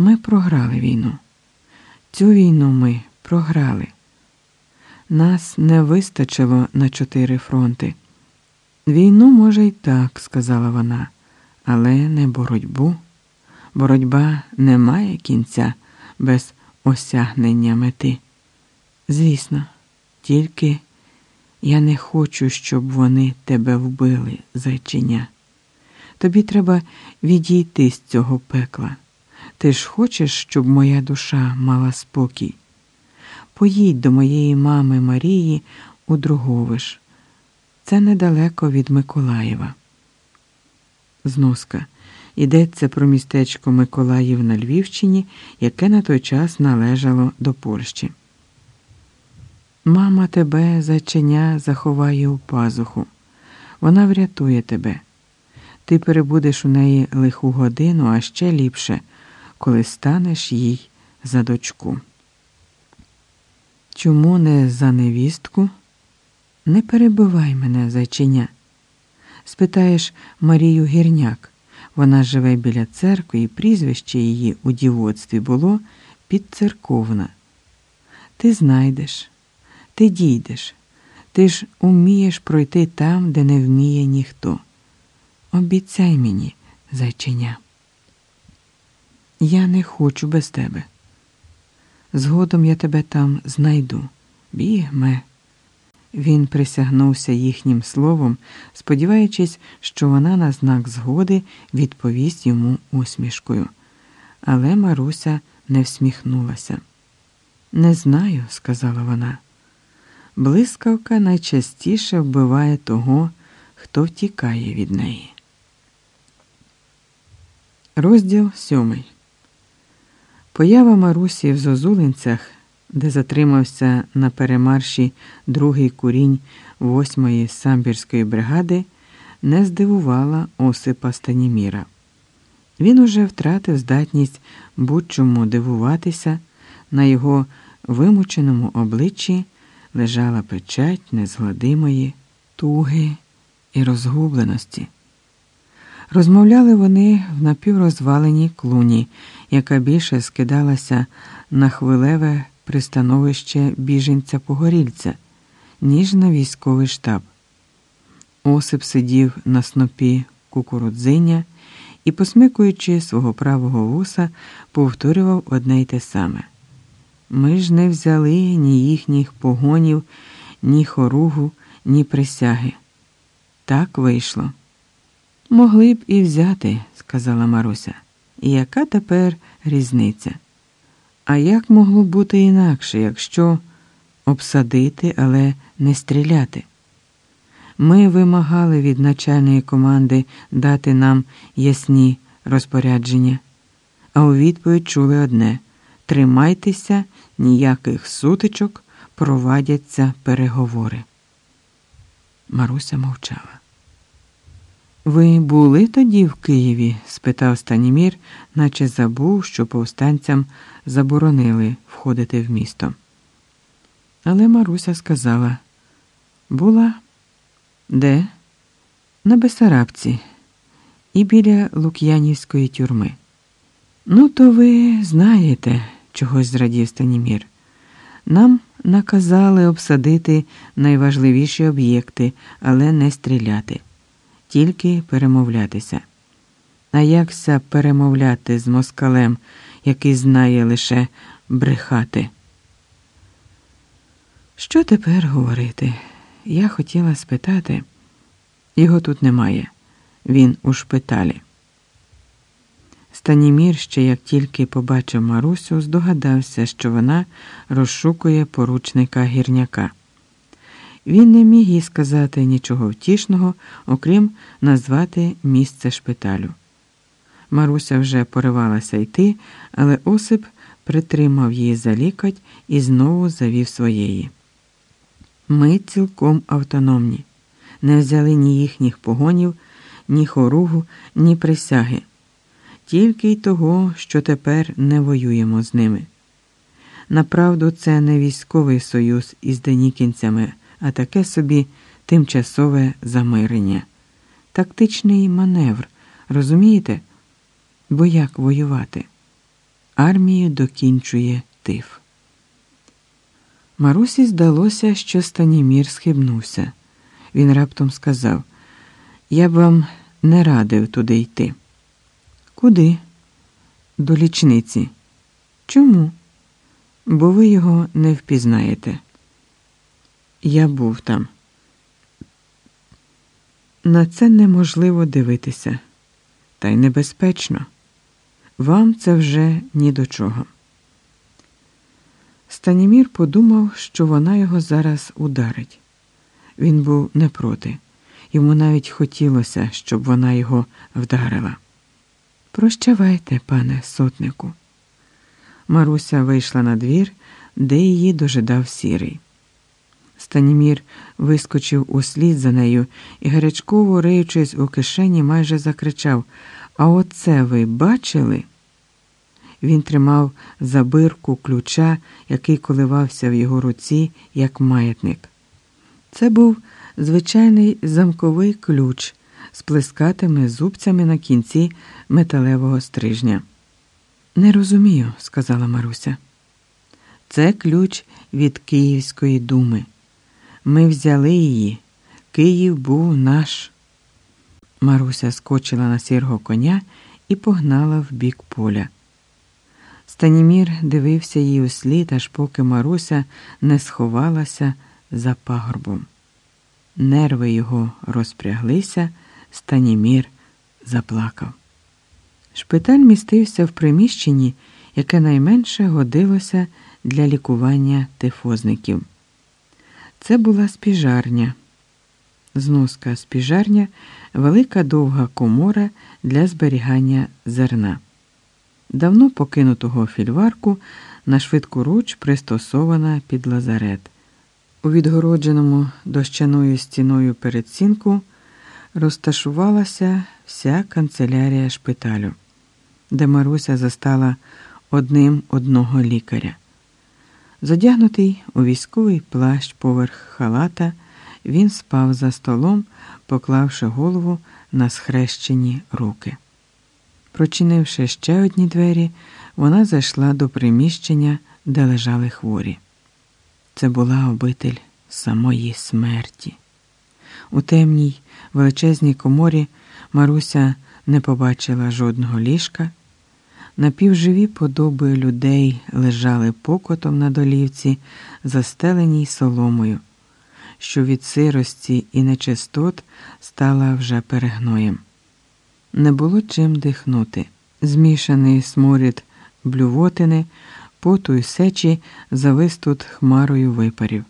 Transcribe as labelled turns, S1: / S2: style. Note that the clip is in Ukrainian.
S1: Ми програли війну. Цю війну ми програли. Нас не вистачило на чотири фронти. Війну, може, й так, сказала вона, але не боротьбу. Боротьба не має кінця без осягнення мети. Звісно, тільки я не хочу, щоб вони тебе вбили, зайчиня. Тобі треба відійти з цього пекла. Ти ж хочеш, щоб моя душа мала спокій. Поїдь до моєї мами Марії у Друговиш. Це недалеко від Миколаєва. Зноска. Йдеться про містечко Миколаїв на Львівщині, яке на той час належало до Польщі. Мама тебе зайченя заховає у пазуху. Вона врятує тебе. Ти перебудеш у неї лиху годину, а ще ліпше, коли станеш їй за дочку. Чому не за невістку? Не перебивай мене, зайчиня. Спитаєш Марію Гірняк. Вона живе біля церкви, і прізвище її у дівоцтві було підцерковна. Ти знайдеш, ти дійдеш, ти ж умієш пройти там, де не вміє ніхто. Обіцяй мені, зайчиня. Я не хочу без тебе. Згодом я тебе там знайду. Бігме. Він присягнувся їхнім словом, сподіваючись, що вона на знак згоди відповість йому усмішкою. Але Маруся не всміхнулася. Не знаю, сказала вона. Блискавка найчастіше вбиває того, хто втікає від неї. Розділ сьомий. Поява Марусі в Зозулинцях де затримався на перемарші другий курінь восьмої самбірської бригади, не здивувала Осипа Станіміра. Він уже втратив здатність будь-чому дивуватися, на його вимученому обличчі лежала печать незгладимої туги і розгубленості. Розмовляли вони в напіврозваленій клуні, яка більше скидалася на хвилеве пристановище біженця погорільця, ніж на військовий штаб. Осип сидів на снопі кукурудзиня і, посмикуючи свого правого вуса, повторював одне й те саме. Ми ж не взяли ні їхніх погонів, ні хоругу, ні присяги. Так вийшло. Могли б і взяти, сказала Маруся. яка тепер різниця? А як могло бути інакше, якщо обсадити, але не стріляти? Ми вимагали від начальної команди дати нам ясні розпорядження, а у відповідь чули одне тримайтеся, ніяких сутичок, провадяться переговори. Маруся мовчала. Ви були тоді в Києві? спитав Станімір, наче забув, що повстанцям заборонили входити в місто. Але Маруся сказала була де? На Бесарабці і біля Лук'янівської тюрми. Ну, то ви знаєте, чогось зрадів Станімір. Нам наказали обсадити найважливіші об'єкти, але не стріляти тільки перемовлятися. А якся перемовляти з москалем, який знає лише брехати? Що тепер говорити? Я хотіла спитати, його тут немає, він у шпиталі. Станімір ще як тільки побачив Марусю, здогадався, що вона розшукує поручника гірняка. Він не міг їй сказати нічого втішного, окрім назвати місце шпиталю. Маруся вже поривалася йти, але Осип притримав її за лікоть і знову завів своєї. Ми цілком автономні, не взяли ні їхніх погонів, ні хоругу, ні присяги, тільки й того, що тепер не воюємо з ними. Направду, це не військовий союз із денікінцями а таке собі тимчасове замирення, тактичний маневр, розумієте? Бо як воювати? армію докінчує тиф. Марусі здалося, що Станімір схибнувся. Він раптом сказав: Я б вам не радив туди йти. Куди? До лічниці. Чому? Бо ви його не впізнаєте. Я був там. На це неможливо дивитися, та й небезпечно. Вам це вже ні до чого. Станімір подумав, що вона його зараз ударить. Він був не проти. Йому навіть хотілося, щоб вона його вдарила. Прощавайте, пане сотнику. Маруся вийшла на двір, де її дожидав сірий. Станімір вискочив услід за нею і, гарячково риючись у кишені, майже закричав А оце ви бачили? Він тримав за бирку ключа, який коливався в його руці, як маятник. Це був звичайний замковий ключ з плескатими зубцями на кінці металевого стрижня. Не розумію, сказала Маруся. Це ключ від Київської думи. Ми взяли її. Київ був наш. Маруся скочила на сірого коня і погнала в бік поля. Станімір дивився їй услід, аж поки Маруся не сховалася за пагорбом. Нерви його розпряглися, Станімір заплакав. Шпиталь містився в приміщенні, яке найменше годилося для лікування тифозників. Це була спіжарня. Зноска спіжарня велика довга комора для зберігання зерна. Давно покинутого фільварку на швидку руч пристосована під лазарет. У відгородженому дощаною стіною передсінку розташувалася вся канцелярія шпиталю, де Маруся застала одним одного лікаря. Задягнутий у військовий плащ поверх халата, він спав за столом, поклавши голову на схрещені руки. Прочинивши ще одні двері, вона зайшла до приміщення, де лежали хворі. Це була обитель самої смерті. У темній величезній коморі Маруся не побачила жодного ліжка. Напівживі подоби людей лежали покотом на долівці, застеленій соломою, що від сирості і нечистот стала вже перегноєм. Не було чим дихнути. Змішаний сморід блювотини, поту й сечі завис тут хмарою випарів.